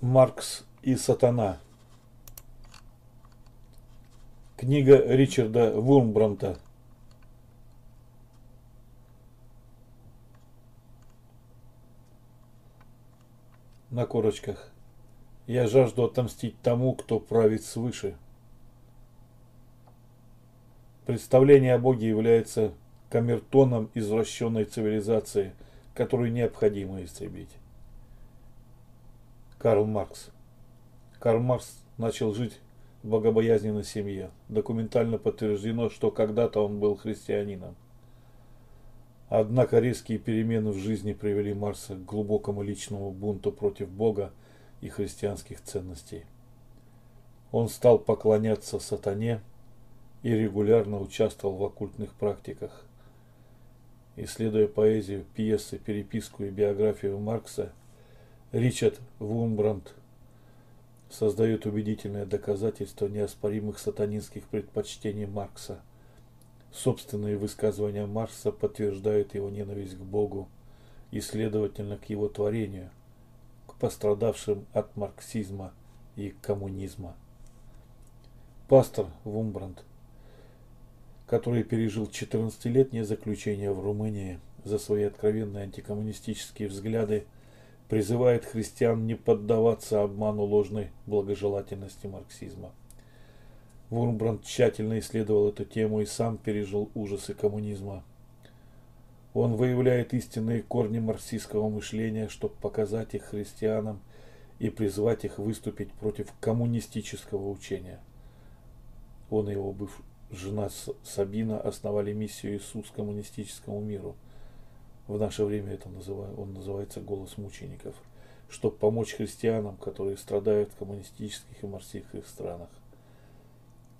Маркс и сатана. Книга Ричарда Вурмбранта. На корочках. Я жажду отомстить тому, кто правит свыше. Представление о Боге является камертоном извращенной цивилизации, которую необходимо истребить. Карл Маркс. Карл Маркс начал жить в богобоязненной семье. Документально подтверждено, что когда-то он был христианином. Однако резкие перемены в жизни привели Марса к глубокому личному бунту против Бога и христианских ценностей. Он стал поклоняться сатане и регулярно участвовал в оккультных практиках. Исследуя поэзию, пьесы, переписку и биографию Маркса, Ричард Вумбранд создает убедительное доказательство неоспоримых сатанинских предпочтений Маркса. Собственные высказывания Маркса подтверждают его ненависть к Богу и, следовательно, к его творению, к пострадавшим от марксизма и коммунизма. Пастор Вумбранд, который пережил 14-летнее заключение в Румынии за свои откровенные антикоммунистические взгляды, призывает христиан не поддаваться обману ложной благожелательности марксизма. Вурмбранд тщательно исследовал эту тему и сам пережил ужасы коммунизма. Он выявляет истинные корни марксистского мышления, чтобы показать их христианам и призвать их выступить против коммунистического учения. Он и его быв... жена Сабина основали миссию Иисус коммунистическому миру – в наше время это называю, он называется «Голос мучеников», чтобы помочь христианам, которые страдают в коммунистических и марксистских странах.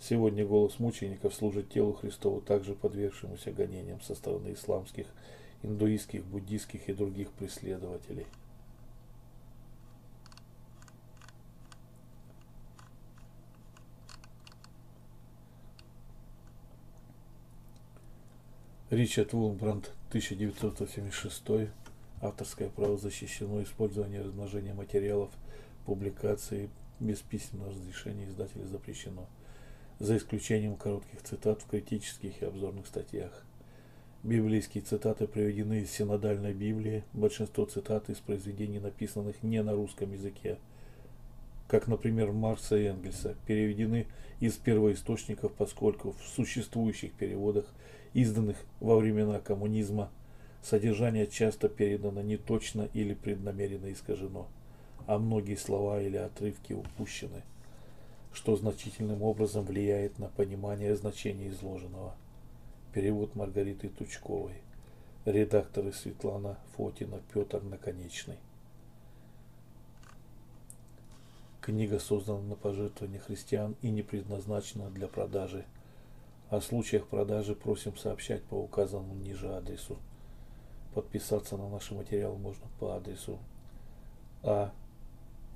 Сегодня голос мучеников служит телу Христову, также подвергшемуся гонениям со стороны исламских, индуистских, буддийских и других преследователей. Ричард Вулбранд, 1976. Авторское право защищено использование и размножение материалов, публикации без письменного разрешения издателя запрещено, за исключением коротких цитат в критических и обзорных статьях. Библейские цитаты приведены из синодальной Библии, большинство цитат из произведений, написанных не на русском языке, как, например, Маркса и Энгельса, переведены из первоисточников, поскольку в существующих переводах – изданных во времена коммунизма, содержание часто передано неточно или преднамеренно искажено, а многие слова или отрывки упущены, что значительным образом влияет на понимание значения изложенного. Перевод Маргариты Тучковой. Редакторы Светлана Фотина, Петр Наконечный. Книга создана на пожертвование христиан и не предназначена для продажи о случаях продажи просим сообщать по указанному ниже адресу. Подписаться на наши материалы можно по адресу А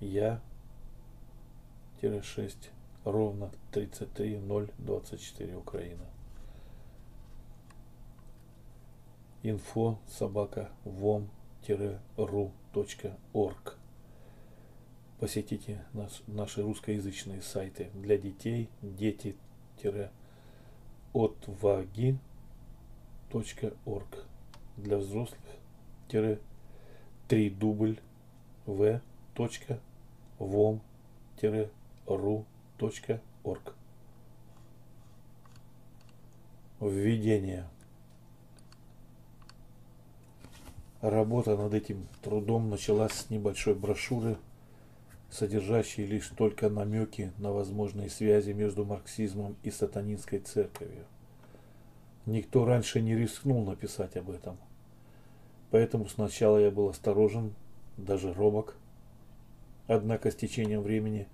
Я 6 ровно 33024 Украина. Инфо собака вом ру.орг Посетите наш, наши русскоязычные сайты для детей дети отваги.орг для взрослых три дубль в точка вом тире ру точка орг Введение. Работа над этим трудом началась с небольшой брошюры содержащие лишь только намеки на возможные связи между марксизмом и сатанинской церковью. Никто раньше не рискнул написать об этом. Поэтому сначала я был осторожен, даже робок. Однако с течением времени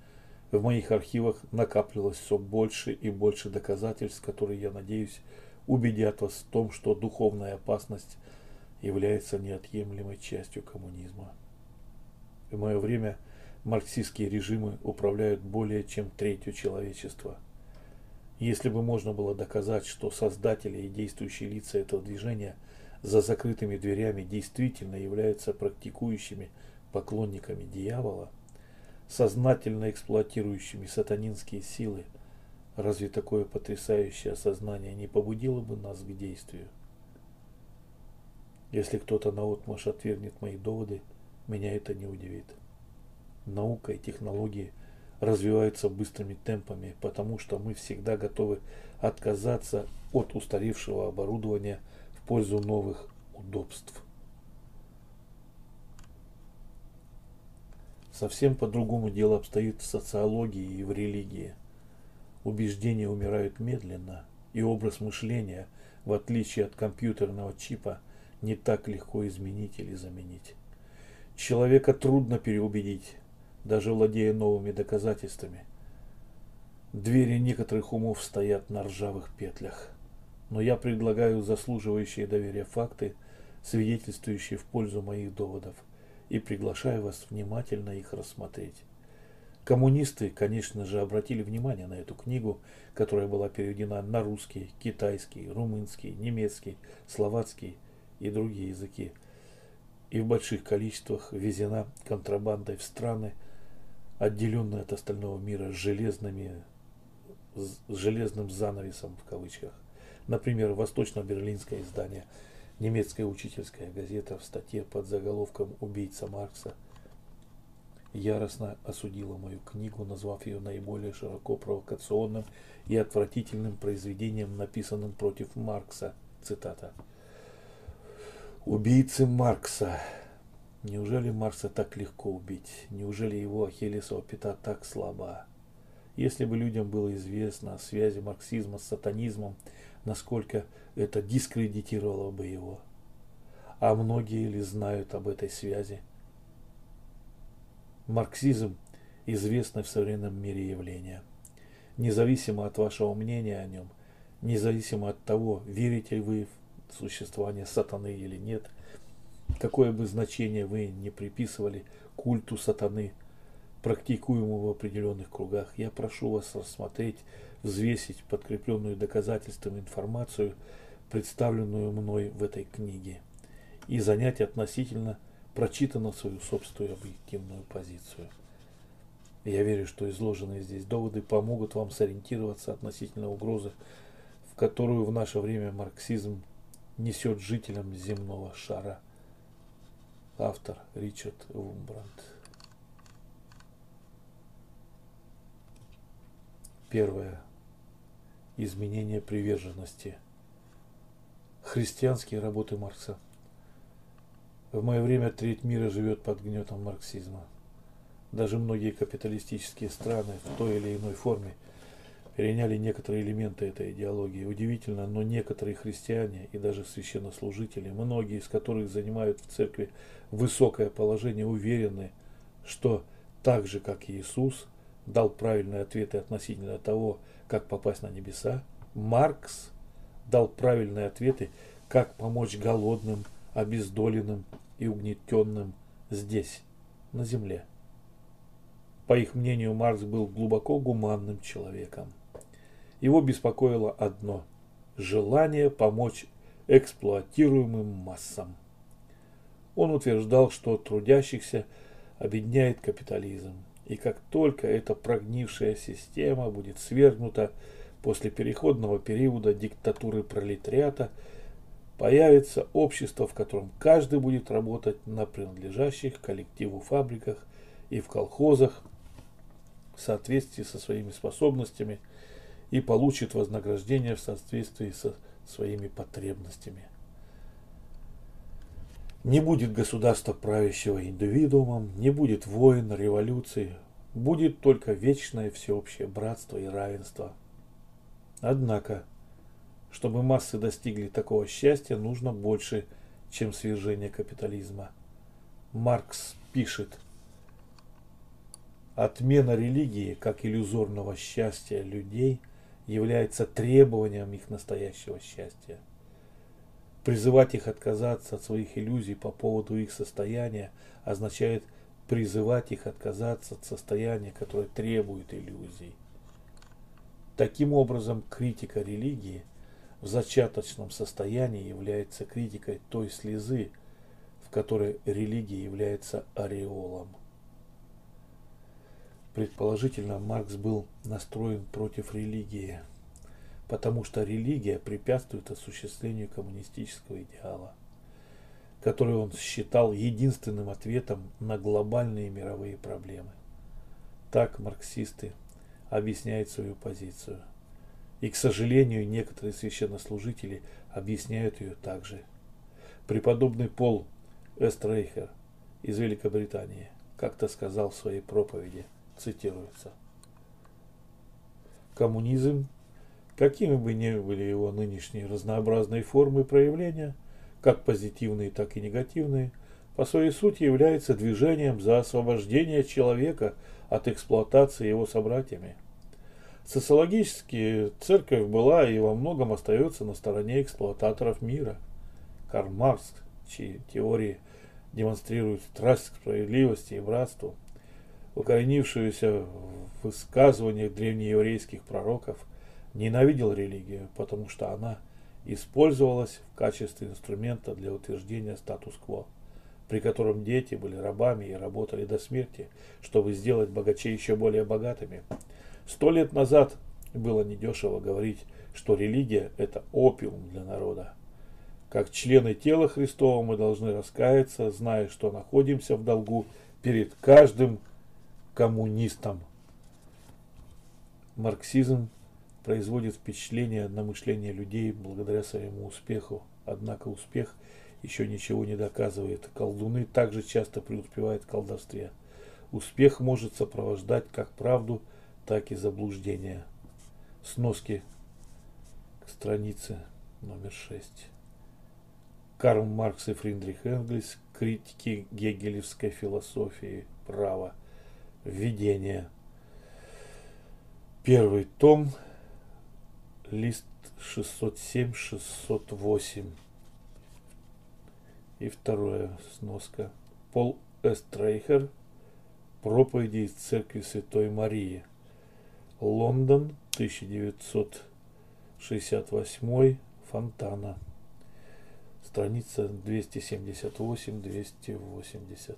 в моих архивах накапливалось все больше и больше доказательств, которые, я надеюсь, убедят вас в том, что духовная опасность является неотъемлемой частью коммунизма. В мое время – марксистские режимы управляют более чем третью человечества. Если бы можно было доказать, что создатели и действующие лица этого движения за закрытыми дверями действительно являются практикующими поклонниками дьявола, сознательно эксплуатирующими сатанинские силы, разве такое потрясающее осознание не побудило бы нас к действию? Если кто-то наотмашь отвергнет мои доводы, меня это не удивит. Наука и технологии развиваются быстрыми темпами, потому что мы всегда готовы отказаться от устаревшего оборудования в пользу новых удобств. Совсем по-другому дело обстоит в социологии и в религии. Убеждения умирают медленно, и образ мышления, в отличие от компьютерного чипа, не так легко изменить или заменить. Человека трудно переубедить, даже владея новыми доказательствами. Двери некоторых умов стоят на ржавых петлях. Но я предлагаю заслуживающие доверия факты, свидетельствующие в пользу моих доводов, и приглашаю вас внимательно их рассмотреть. Коммунисты, конечно же, обратили внимание на эту книгу, которая была переведена на русский, китайский, румынский, немецкий, словацкий и другие языки, и в больших количествах везена контрабандой в страны, отделенные от остального мира железными, с железным занавесом в кавычках. Например, восточно-берлинское издание «Немецкая учительская газета» в статье под заголовком «Убийца Маркса» яростно осудила мою книгу, назвав ее наиболее широко провокационным и отвратительным произведением, написанным против Маркса. Цитата. Убийцы Маркса. Неужели Маркса так легко убить? Неужели его ахиллесова пята так слаба? Если бы людям было известно о связи марксизма с сатанизмом, насколько это дискредитировало бы его. А многие ли знают об этой связи? Марксизм – известное в современном мире явление. Независимо от вашего мнения о нем, независимо от того, верите вы в существования сатаны или нет, какое бы значение вы не приписывали культу сатаны, практикуемому в определенных кругах, я прошу вас рассмотреть, взвесить подкрепленную доказательствами информацию, представленную мной в этой книге, и занять относительно прочитанно свою собственную объективную позицию. Я верю, что изложенные здесь доводы помогут вам сориентироваться относительно угрозы, в которую в наше время марксизм несет жителям земного шара. Автор Ричард Вумбранд. Первое. Изменение приверженности. Христианские работы Маркса. В мое время треть мира живет под гнетом марксизма. Даже многие капиталистические страны в той или иной форме – переняли некоторые элементы этой идеологии. Удивительно, но некоторые христиане и даже священнослужители, многие из которых занимают в церкви высокое положение, уверены, что так же, как Иисус дал правильные ответы относительно того, как попасть на небеса, Маркс дал правильные ответы, как помочь голодным, обездоленным и угнетенным здесь, на земле. По их мнению, Маркс был глубоко гуманным человеком. Его беспокоило одно – желание помочь эксплуатируемым массам. Он утверждал, что трудящихся объединяет капитализм, и как только эта прогнившая система будет свергнута после переходного периода диктатуры пролетариата, появится общество, в котором каждый будет работать на принадлежащих коллективу фабриках и в колхозах в соответствии со своими способностями – и получит вознаграждение в соответствии со своими потребностями. Не будет государства правящего индивидуумом, не будет войн, революций, будет только вечное всеобщее братство и равенство. Однако, чтобы массы достигли такого счастья, нужно больше, чем свержение капитализма. Маркс пишет, отмена религии как иллюзорного счастья людей – является требованием их настоящего счастья. Призывать их отказаться от своих иллюзий по поводу их состояния означает призывать их отказаться от состояния, которое требует иллюзий. Таким образом, критика религии в зачаточном состоянии является критикой той слезы, в которой религия является ореолом. Предположительно, Маркс был настроен против религии, потому что религия препятствует осуществлению коммунистического идеала, который он считал единственным ответом на глобальные мировые проблемы. Так марксисты объясняют свою позицию. И, к сожалению, некоторые священнослужители объясняют ее также. Преподобный Пол Эстрейхер из Великобритании как-то сказал в своей проповеди, цитируется. Коммунизм, какими бы ни были его нынешние разнообразные формы проявления, как позитивные, так и негативные, по своей сути является движением за освобождение человека от эксплуатации его собратьями – Социологически церковь была и во многом остается на стороне эксплуататоров мира. Карл Маркс, чьи теории демонстрируют страсть к справедливости и братству, укоренившуюся в высказываниях древнееврейских пророков, ненавидел религию, потому что она использовалась в качестве инструмента для утверждения статус-кво, при котором дети были рабами и работали до смерти, чтобы сделать богачей еще более богатыми – Сто лет назад было недешево говорить, что религия – это опиум для народа. Как члены тела Христова мы должны раскаяться, зная, что находимся в долгу перед каждым коммунистом. Марксизм производит впечатление на мышление людей благодаря своему успеху. Однако успех еще ничего не доказывает. Колдуны также часто преуспевают в колдовстве. Успех может сопровождать как правду – так и заблуждения. Сноски к странице номер 6. Карл Маркс и Фридрих Энгельс. Критики гегелевской философии права. Введение. Первый том. Лист 607-608. И второе сноска. Пол Эстрейхер. Проповеди из церкви Святой Марии. Лондон, 1968, Фонтана. Страница 278-280.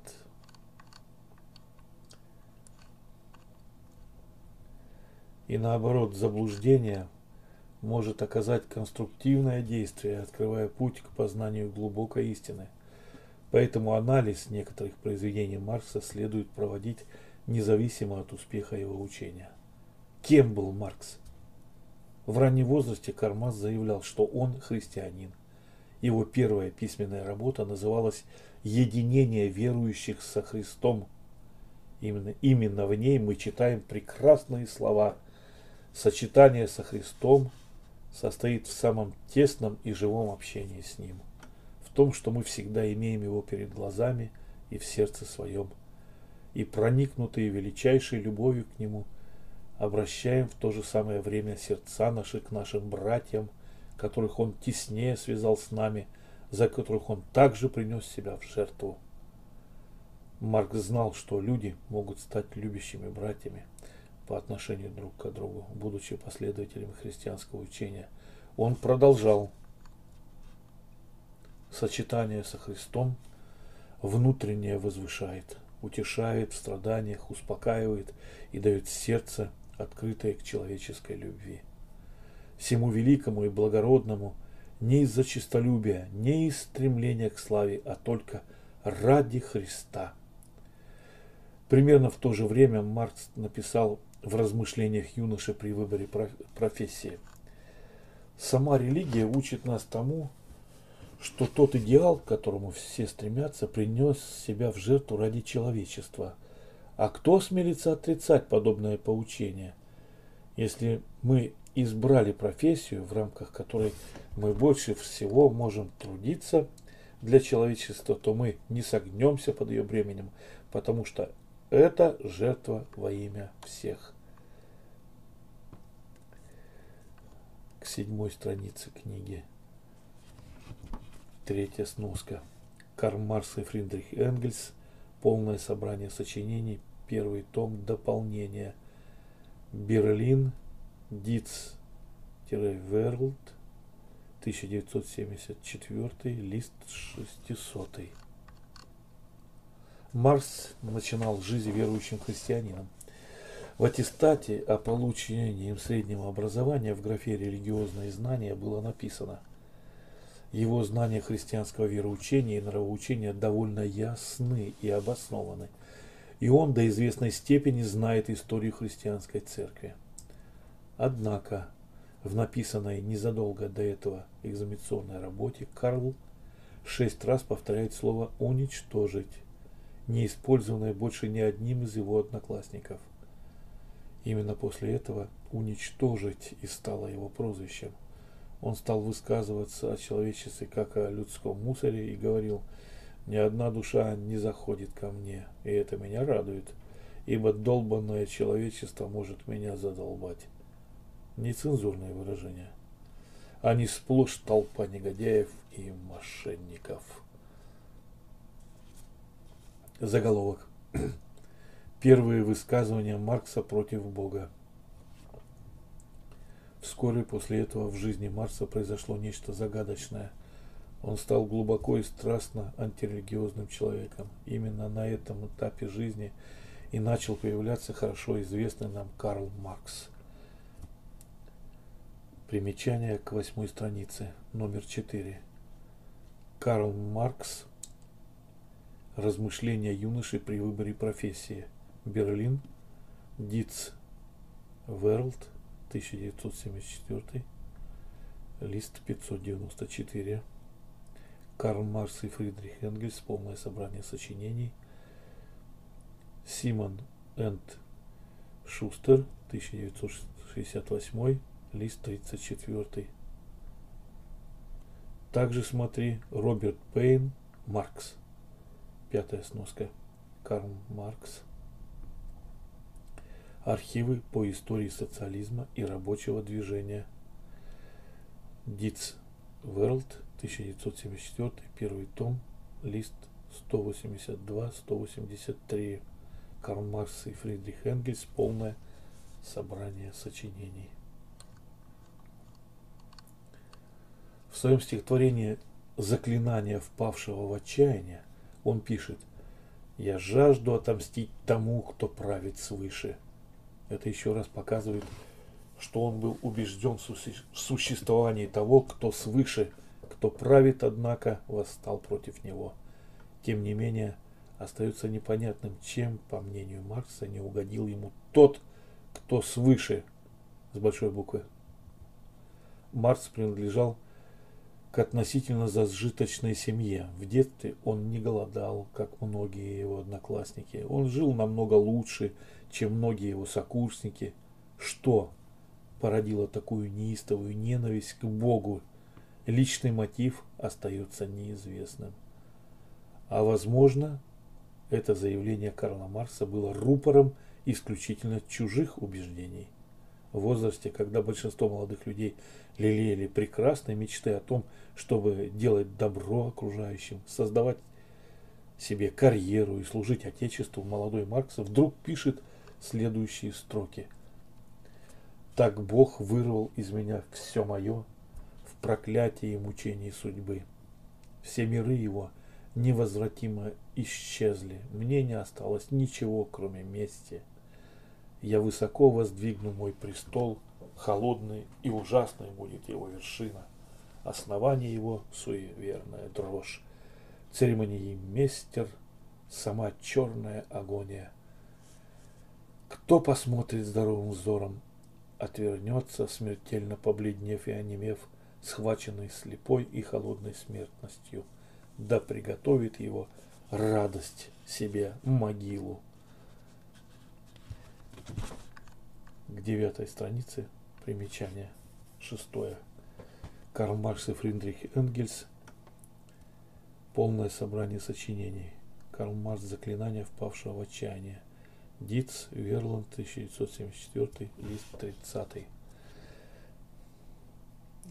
И наоборот, заблуждение может оказать конструктивное действие, открывая путь к познанию глубокой истины. Поэтому анализ некоторых произведений Маркса следует проводить независимо от успеха его учения. Кем был Маркс? В раннем возрасте Кармаз заявлял, что он христианин. Его первая письменная работа называлась «Единение верующих со Христом». Именно, именно в ней мы читаем прекрасные слова. Сочетание со Христом состоит в самом тесном и живом общении с Ним. В том, что мы всегда имеем Его перед глазами и в сердце своем. И проникнутые величайшей любовью к Нему – обращаем в то же самое время сердца наши к нашим братьям, которых Он теснее связал с нами, за которых Он также принес себя в жертву. Марк знал, что люди могут стать любящими братьями по отношению друг к другу, будучи последователями христианского учения. Он продолжал сочетание со Христом внутреннее возвышает, утешает в страданиях, успокаивает и дает сердце – открытое к человеческой любви. Всему великому и благородному не из-за честолюбия, не из стремления к славе, а только ради Христа. Примерно в то же время Маркс написал в размышлениях юноши при выборе профессии. Сама религия учит нас тому, что тот идеал, к которому все стремятся, принес себя в жертву ради человечества – а кто смелится отрицать подобное поучение? Если мы избрали профессию, в рамках которой мы больше всего можем трудиться для человечества, то мы не согнемся под ее бременем, потому что это жертва во имя всех. К седьмой странице книги. Третья сноска. Карл Марс и Фридрих Энгельс. Полное собрание сочинений первый том дополнения. Берлин, Диц-Верлд, 1974, лист 600. Марс начинал жизнь верующим христианином. В аттестате о получении им среднего образования в графе «Религиозные знания» было написано «Его знания христианского вероучения и нравоучения довольно ясны и обоснованы, и он до известной степени знает историю христианской церкви». Однако в написанной незадолго до этого экзаменационной работе Карл шесть раз повторяет слово «уничтожить», не использованное больше ни одним из его одноклассников – Именно после этого уничтожить и стало его прозвищем. Он стал высказываться о человечестве как о людском мусоре и говорил, «Ни одна душа не заходит ко мне, и это меня радует, ибо долбанное человечество может меня задолбать». Нецензурное выражение. Они сплошь толпа негодяев и мошенников. Заголовок. Первые высказывания Маркса против Бога. Вскоре после этого в жизни Маркса произошло нечто загадочное. Он стал глубоко и страстно антирелигиозным человеком. Именно на этом этапе жизни и начал появляться хорошо известный нам Карл Маркс. Примечание к восьмой странице, номер четыре. Карл Маркс. Размышления юноши при выборе профессии. Берлин, Диц. Верлд, 1974, лист 594, Карл Марс и Фридрих Энгельс, полное собрание сочинений, Симон Энд Шустер, 1968, лист 34. Также смотри Роберт Пейн, Маркс, пятая сноска, Карл Маркс, Архивы по истории социализма и рабочего движения. Диц World, 1974, первый том, лист 182-183. Карл Маркс и Фридрих Энгельс, полное собрание сочинений. В своем стихотворении «Заклинание впавшего в отчаяние» он пишет «Я жажду отомстить тому, кто правит свыше». Это еще раз показывает, что он был убежден в существовании того, кто свыше, кто правит, однако, восстал против него. Тем не менее, остается непонятным, чем, по мнению Маркса, не угодил ему тот, кто свыше, с большой буквы. Маркс принадлежал к относительно зажиточной семье. В детстве он не голодал, как многие его одноклассники. Он жил намного лучше, чем многие его сокурсники. Что породило такую неистовую ненависть к Богу? Личный мотив остается неизвестным. А возможно, это заявление Карла Маркса было рупором исключительно чужих убеждений – в возрасте, когда большинство молодых людей лелеяли прекрасные мечты о том, чтобы делать добро окружающим, создавать себе карьеру и служить Отечеству, молодой Маркс вдруг пишет следующие строки. «Так Бог вырвал из меня все мое в проклятии и мучении судьбы. Все миры его невозвратимо исчезли, мне не осталось ничего, кроме мести» я высоко воздвигну мой престол, холодный и ужасной будет его вершина. Основание его – суеверная дрожь, церемонии местер, сама черная агония. Кто посмотрит здоровым взором, отвернется, смертельно побледнев и онемев, схваченный слепой и холодной смертностью, да приготовит его радость себе могилу к девятой странице примечание шестое. Карл Маркс и Фридрих Энгельс. Полное собрание сочинений. Карл Маркс «Заклинание впавшего в отчаяние». Диц, Верланд, 1974, лист 30.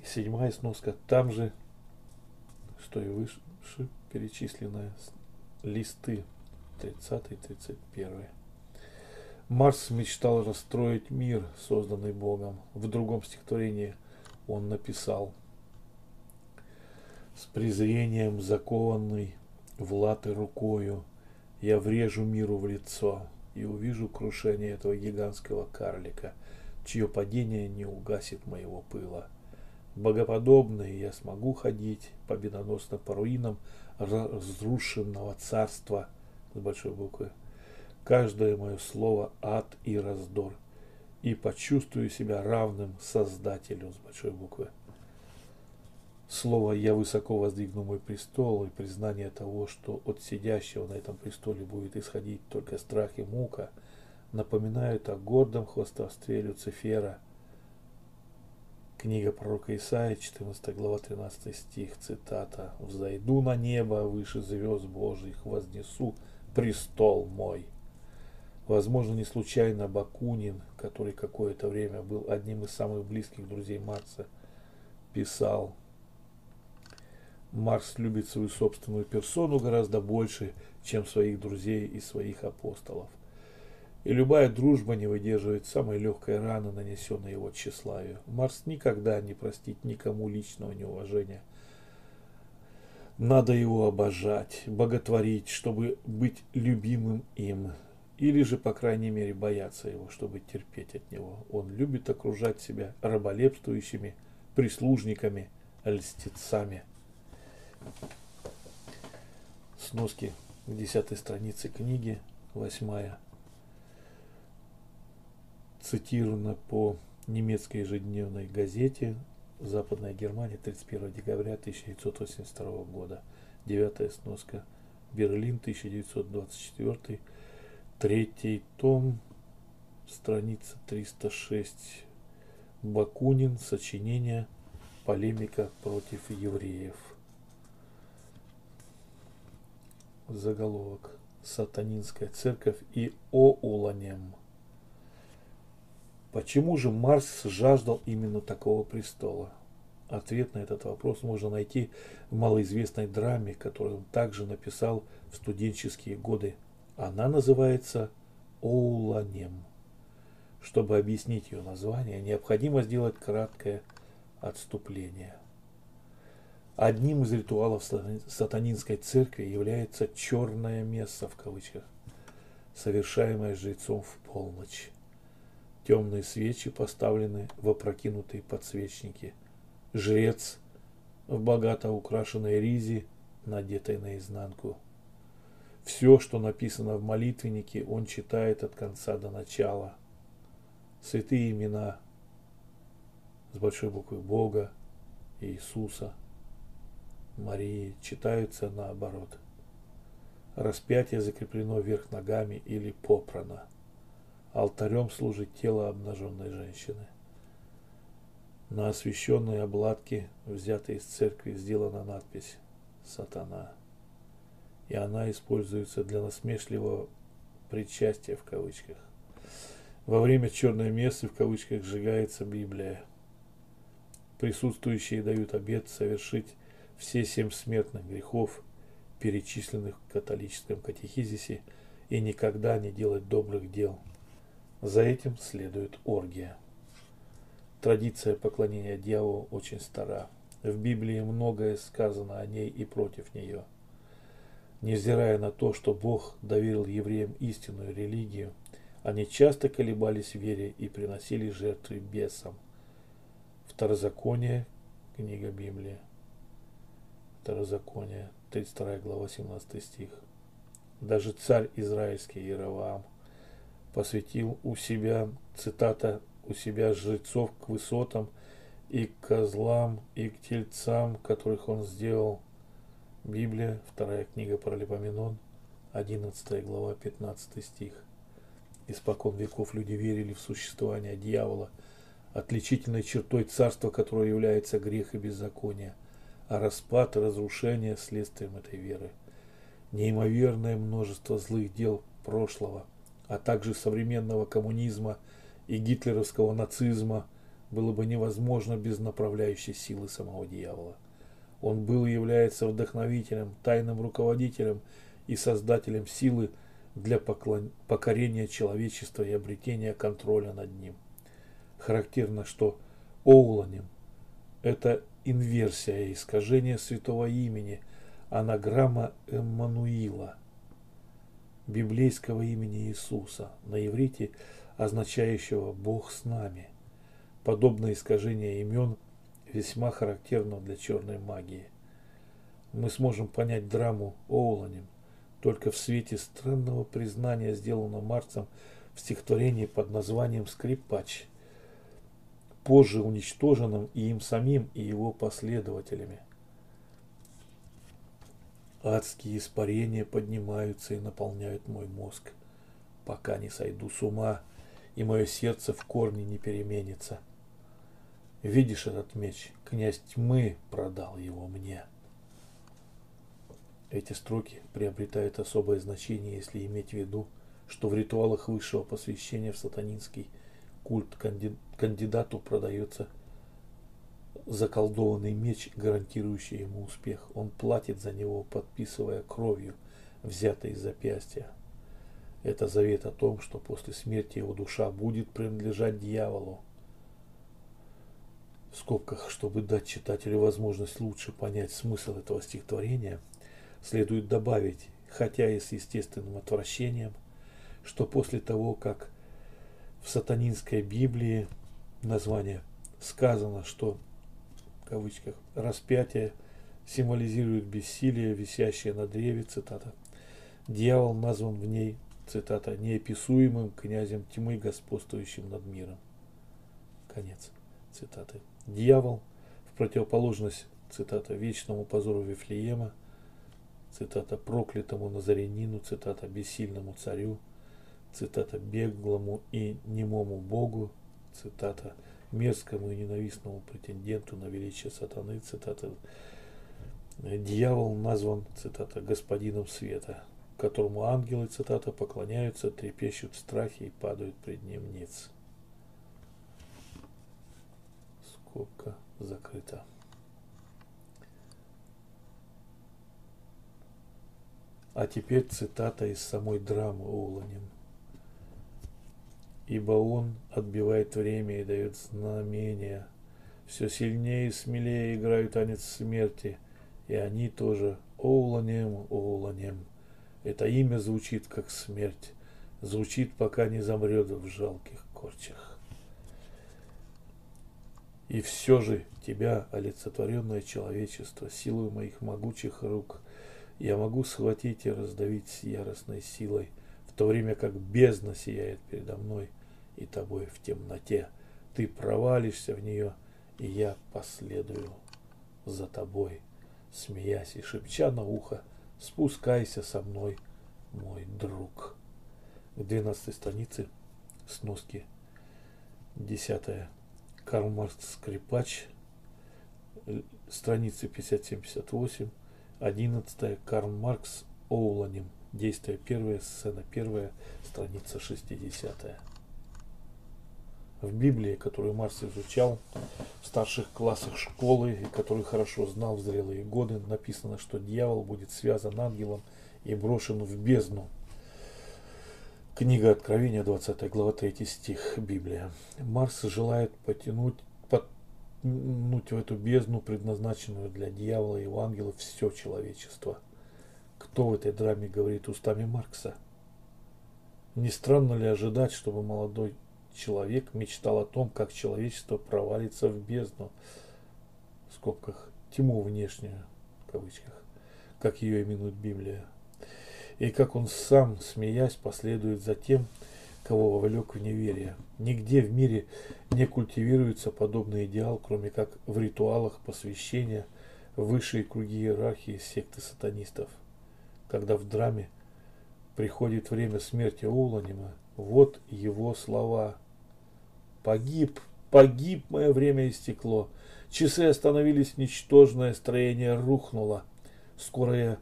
Седьмая сноска. Там же, что и выше, перечисленные листы 30-31. Марс мечтал расстроить мир, созданный Богом. В другом стихотворении он написал «С презрением закованный в латы рукою, я врежу миру в лицо, и увижу крушение этого гигантского карлика, чье падение не угасит моего пыла. Богоподобный я смогу ходить победоносно по руинам разрушенного царства с большой буквы. Каждое мое слово ад и раздор. И почувствую себя равным Создателю с большой буквы. Слово «Я высоко воздвигну мой престол» и признание того, что от сидящего на этом престоле будет исходить только страх и мука, напоминают о гордом хвостовстве Люцифера. Книга пророка Исаия, 14 глава, 13 стих, цитата. «Взойду на небо выше звезд Божьих, вознесу престол мой». Возможно, не случайно Бакунин, который какое-то время был одним из самых близких друзей Маркса, писал Маркс любит свою собственную персону гораздо больше, чем своих друзей и своих апостолов. И любая дружба не выдерживает самой легкой раны, нанесенной его тщеславию. Марс никогда не простит никому личного неуважения. Надо его обожать, боготворить, чтобы быть любимым им. Или же, по крайней мере, бояться его, чтобы терпеть от него. Он любит окружать себя раболепствующими прислужниками, льстецами – Сноски к десятой странице книги, восьмая. Цитировано по немецкой ежедневной газете «Западная Германия» 31 декабря 1982 года. Девятая сноска. Берлин, 1924. Третий том, страница 306. Бакунин, сочинение «Полемика против евреев». заголовок «Сатанинская церковь и Оуланем». Почему же Марс жаждал именно такого престола? Ответ на этот вопрос можно найти в малоизвестной драме, которую он также написал в студенческие годы. Она называется «Оуланем». Чтобы объяснить ее название, необходимо сделать краткое отступление. Одним из ритуалов сатанинской церкви является черная месса в кавычках, совершаемая жрецом в полночь. Темные свечи поставлены в опрокинутые подсвечники. Жрец в богато украшенной ризе, надетой наизнанку. Все, что написано в молитвеннике, он читает от конца до начала. Святые имена с большой буквы Бога, Иисуса – Марии читаются наоборот. Распятие закреплено вверх ногами или попрано. Алтарем служит тело обнаженной женщины. На освященной обладке, взятой из церкви, сделана надпись «Сатана». И она используется для насмешливого причастия в кавычках. Во время черной мессы в кавычках сжигается Библия. Присутствующие дают обет совершить все семь смертных грехов, перечисленных в католическом катехизисе, и никогда не делать добрых дел. За этим следует оргия. Традиция поклонения дьяволу очень стара. В Библии многое сказано о ней и против нее. Невзирая на то, что Бог доверил евреям истинную религию, они часто колебались в вере и приносили жертвы бесам. Второзаконие, книга Библии. Второзаконие, 32 глава, 17 стих. Даже царь израильский Иераваам посвятил у себя, цитата, у себя жрецов к высотам и к козлам, и к тельцам, которых он сделал. Библия, вторая книга Паралипоменон, 11 глава, 15 стих. Испокон веков люди верили в существование дьявола, отличительной чертой царства, которое является грех и беззаконие – а распад и разрушение следствием этой веры. Неимоверное множество злых дел прошлого, а также современного коммунизма и гитлеровского нацизма было бы невозможно без направляющей силы самого дьявола. Он был и является вдохновителем, тайным руководителем и создателем силы для поклон... покорения человечества и обретения контроля над ним. Характерно, что Оуланем – это инверсия искажение святого имени, анаграмма Эммануила. библейского имени Иисуса, на иврите означающего «Бог с нами». Подобное искажение имен весьма характерно для черной магии. Мы сможем понять драму Оуланем только в свете странного признания, сделанного Марцем в стихотворении под названием «Скрипач», позже уничтоженным и им самим, и его последователями. Адские испарения поднимаются и наполняют мой мозг, пока не сойду с ума, и мое сердце в корне не переменится. Видишь этот меч? Князь тьмы продал его мне. Эти строки приобретают особое значение, если иметь в виду, что в ритуалах высшего посвящения в сатанинский культ кандидату продается заколдованный меч, гарантирующий ему успех. Он платит за него, подписывая кровью, взятой из запястья. Это завет о том, что после смерти его душа будет принадлежать дьяволу. В скобках, чтобы дать читателю возможность лучше понять смысл этого стихотворения, следует добавить, хотя и с естественным отвращением, что после того, как в сатанинской Библии название сказано, что в кавычках распятие символизирует бессилие, висящее на древе, цитата. Дьявол назван в ней, цитата, неописуемым князем тьмы, господствующим над миром. Конец цитаты. Дьявол, в противоположность, цитата, вечному позору Вифлеема, цитата, проклятому Назарянину, цитата, бессильному царю, цитата, беглому и немому Богу, цитата, мерзкому и ненавистному претенденту на величие сатаны, цитата, дьявол назван, цитата, господином света, которому ангелы, цитата, поклоняются, трепещут в страхе и падают пред ним ниц. Скобка закрыта. А теперь цитата из самой драмы Оланем ибо Он отбивает время и дает знамения. Все сильнее и смелее играют танец смерти, и они тоже Оуланем, Оуланем. Это имя звучит как смерть, звучит, пока не замрет в жалких корчах. И все же тебя, олицетворенное человечество, силой моих могучих рук, я могу схватить и раздавить с яростной силой, в то время как бездна сияет передо мной – и тобой в темноте. Ты провалишься в нее, и я последую за тобой, смеясь и шепча на ухо, спускайся со мной, мой друг. К двенадцатой странице сноски. Десятая. Карл Маркс Скрипач. Страницы 57-58. Одиннадцатая. Карл Маркс Оуланем. Действие первое, сцена первая, страница 60. В Библии, которую Марс изучал в старших классах школы и которую хорошо знал в зрелые годы, написано, что дьявол будет связан ангелом и брошен в бездну. Книга Откровения, 20 глава, 3 стих Библия. Марс желает потянуть, потянуть в эту бездну, предназначенную для дьявола и его ангелов, все человечество. Кто в этой драме говорит устами Маркса? Не странно ли ожидать, чтобы молодой человек мечтал о том, как человечество провалится в бездну, в скобках, тьму внешнюю, в кавычках, как ее именует Библия, и как он сам, смеясь, последует за тем, кого вовлек в неверие. Нигде в мире не культивируется подобный идеал, кроме как в ритуалах посвящения высшей круги иерархии секты сатанистов. Когда в драме приходит время смерти Уланима, вот его слова. Погиб, погиб, мое время истекло. Часы остановились, ничтожное строение рухнуло. Скоро я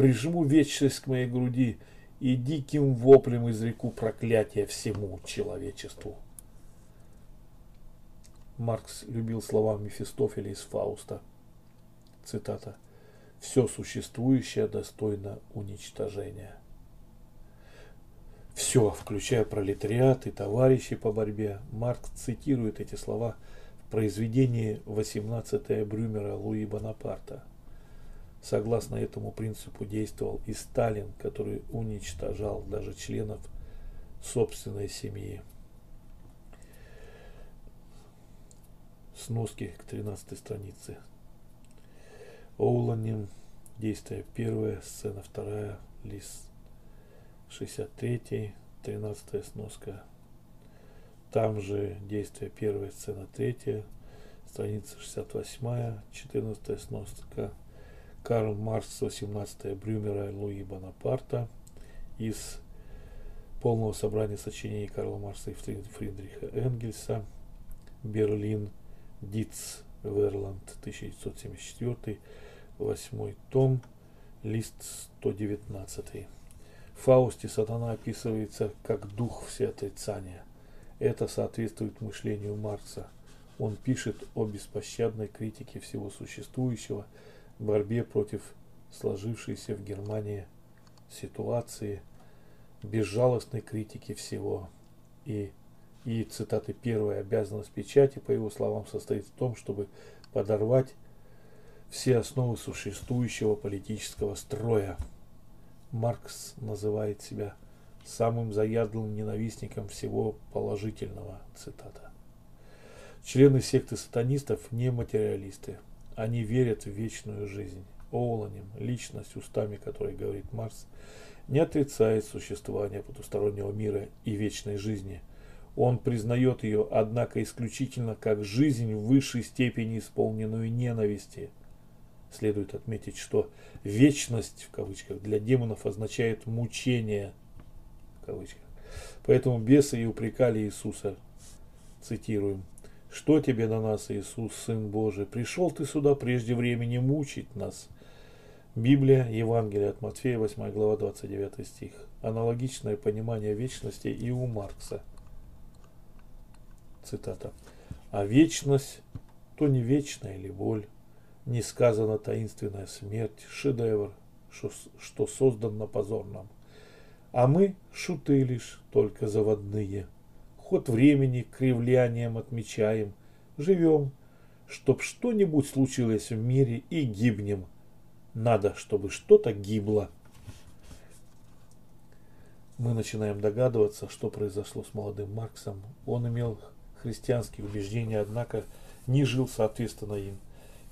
прижму вечность к моей груди и диким воплем изреку проклятие всему человечеству. Маркс любил слова Мефистофеля из Фауста. Цитата. «Все существующее достойно уничтожения» все, включая пролетариат и товарищей по борьбе. Маркс цитирует эти слова в произведении 18 Брюмера Луи Бонапарта. Согласно этому принципу действовал и Сталин, который уничтожал даже членов собственной семьи. Сноски к 13 странице. Оуланин, действие первое, сцена вторая, лист 63, 13 сноска. Там же действие первое, сцена третья, страница 68, 14 сноска. Карл Маркс, 18 Брюмера, Луи Бонапарта из полного собрания сочинений Карла Маркса и Фридриха Энгельса, Берлин, Диц, Верланд, 1974, восьмой том, лист 119. В Фаусте сатана описывается как дух всеотрицания. Это соответствует мышлению Маркса. Он пишет о беспощадной критике всего существующего – борьбе против сложившейся в Германии ситуации, безжалостной критики всего. И, и цитаты первой обязанность печати, по его словам, состоит в том, чтобы подорвать все основы существующего политического строя. Маркс называет себя самым заядлым ненавистником всего положительного, цитата. Члены секты сатанистов не материалисты, они верят в вечную жизнь. Оланем, личность, устами которой говорит Марс, не отрицает существование потустороннего мира и вечной жизни. Он признает ее, однако, исключительно как жизнь в высшей степени исполненную ненависти. Следует отметить, что вечность в кавычках для демонов означает мучение в кавычках. Поэтому бесы и упрекали Иисуса, цитируем, что тебе на нас, Иисус, Сын Божий? Пришел ты сюда прежде времени мучить нас. Библия, Евангелие от Матфея, 8 глава, 29 стих. Аналогичное понимание вечности и у Маркса. Цитата. А вечность, то не вечная ли боль, не сказана таинственная смерть, шедевр, что, что создан на позорном. А мы шуты лишь, только заводные – ход времени кривлянием отмечаем, живем, чтоб что-нибудь случилось в мире и гибнем. Надо, чтобы что-то гибло. Мы начинаем догадываться, что произошло с молодым Марксом. Он имел христианские убеждения, однако не жил соответственно им.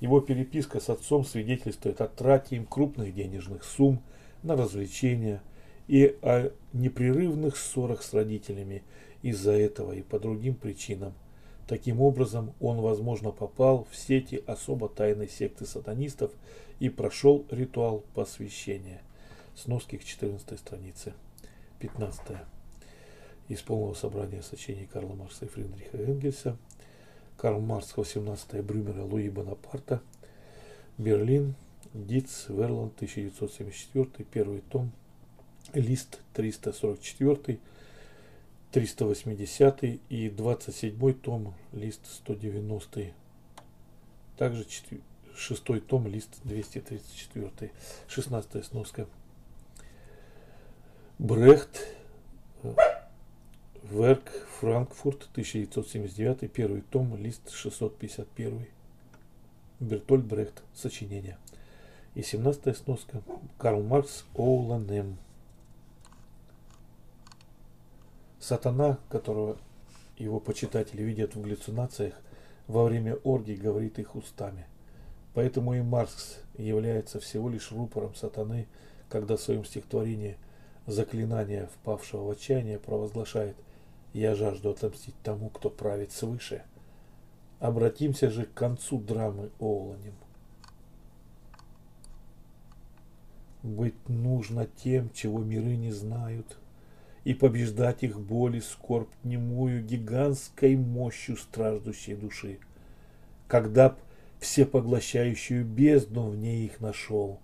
Его переписка с отцом свидетельствует о трате им крупных денежных сумм на развлечения и о непрерывных ссорах с родителями – из-за этого и по другим причинам. Таким образом, он, возможно, попал в сети особо тайной секты сатанистов и прошел ритуал посвящения. Сноски к 14 странице. 15. Из полного собрания сочинений Карла Маркса и Фридриха Энгельса. Карл Маркс, 18 Брюмера, Луи Бонапарта. Берлин, Диц, Верланд, 1974, первый том, лист 344, 380 и 27 том, лист 190. Также 6 том, лист 234. 16 сноска. Брехт, э, Верк, Франкфурт, 1979, первый том, лист 651. Бертольд Брехт, сочинение. И 17 сноска. Карл Маркс, Оуланем. Сатана, которого его почитатели видят в галлюцинациях, во время оргий говорит их устами. Поэтому и Маркс является всего лишь рупором сатаны, когда в своем стихотворении «Заклинание впавшего в отчаяние» провозглашает «Я жажду отомстить тому, кто правит свыше». Обратимся же к концу драмы Оуланем. Быть нужно тем, чего миры не знают – и побеждать их боль и скорбь немую гигантской мощью страждущей души. Когда б всепоглощающую бездну в ней их нашел,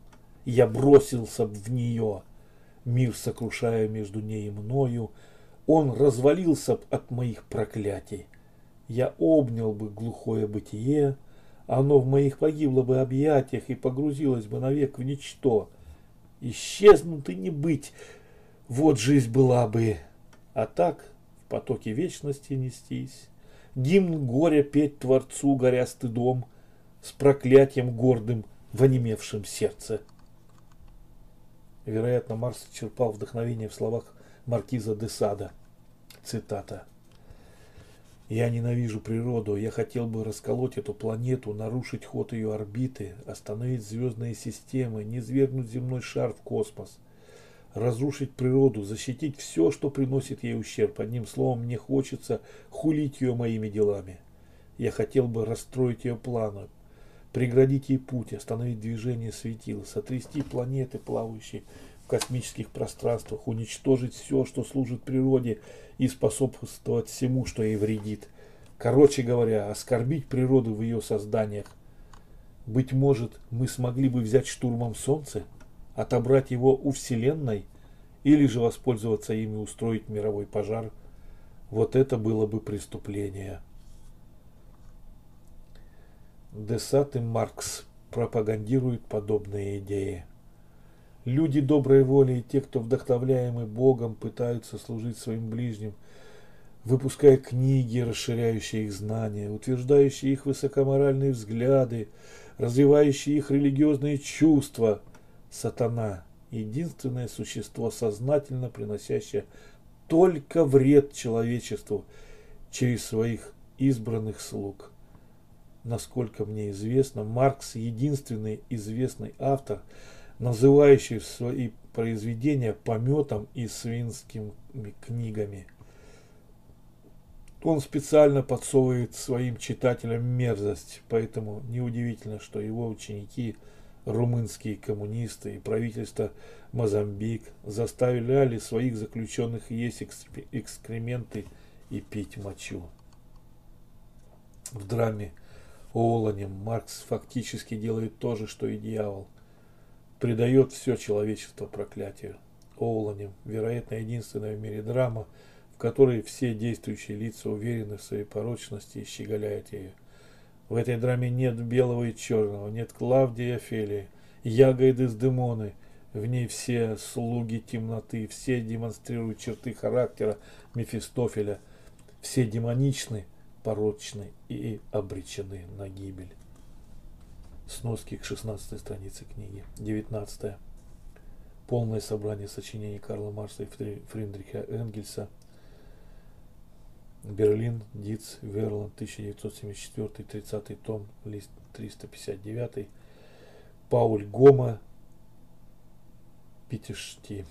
я бросился б в нее, мир сокрушая между ней и мною, он развалился б от моих проклятий. Я обнял бы глухое бытие, оно в моих погибло бы объятиях и погрузилось бы навек в ничто. Исчезнут и не быть, вот жизнь была бы, а так в потоке вечности нестись. Гимн горя петь Творцу, горя стыдом, С проклятием гордым в онемевшем сердце. Вероятно, Марс черпал вдохновение в словах маркиза де Сада. Цитата. Я ненавижу природу, я хотел бы расколоть эту планету, нарушить ход ее орбиты, остановить звездные системы, не свергнуть земной шар в космос, разрушить природу, защитить все, что приносит ей ущерб. Одним словом, мне хочется хулить ее моими делами. Я хотел бы расстроить ее планы, преградить ей путь, остановить движение светила, сотрясти планеты, плавающие в космических пространствах, уничтожить все, что служит природе и способствовать всему, что ей вредит. Короче говоря, оскорбить природу в ее созданиях. Быть может, мы смогли бы взять штурмом Солнце, отобрать его у Вселенной, или же воспользоваться им и устроить мировой пожар. Вот это было бы преступление. Десат и Маркс пропагандируют подобные идеи. Люди доброй воли и те, кто вдохновляемый Богом, пытаются служить своим ближним, выпуская книги, расширяющие их знания, утверждающие их высокоморальные взгляды, развивающие их религиозные чувства. Сатана – единственное существо, сознательно приносящее только вред человечеству через своих избранных слуг. Насколько мне известно, Маркс – единственный известный автор – называющий свои произведения пометом и свинскими книгами. Он специально подсовывает своим читателям мерзость, поэтому неудивительно, что его ученики, румынские коммунисты и правительство Мозамбик заставляли своих заключенных есть экскременты и пить мочу. В драме Оланем Маркс фактически делает то же, что и дьявол предает все человечество проклятию. Оуланем, вероятно, единственная в мире драма, в которой все действующие лица уверены в своей порочности и щеголяют ею. В этой драме нет белого и черного, нет Клавдии и Офелии, Яга и Дездемоны. В ней все слуги темноты, все демонстрируют черты характера Мефистофеля, все демоничны, порочны и обречены на гибель. Сноски к 16 странице книги. 19. Полное собрание сочинений Карла Марса и Фридриха Энгельса. Берлин, Диц, Верланд, 1974, 30 том, лист 359. Пауль Гома, Питешти.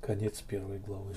Конец первой главы.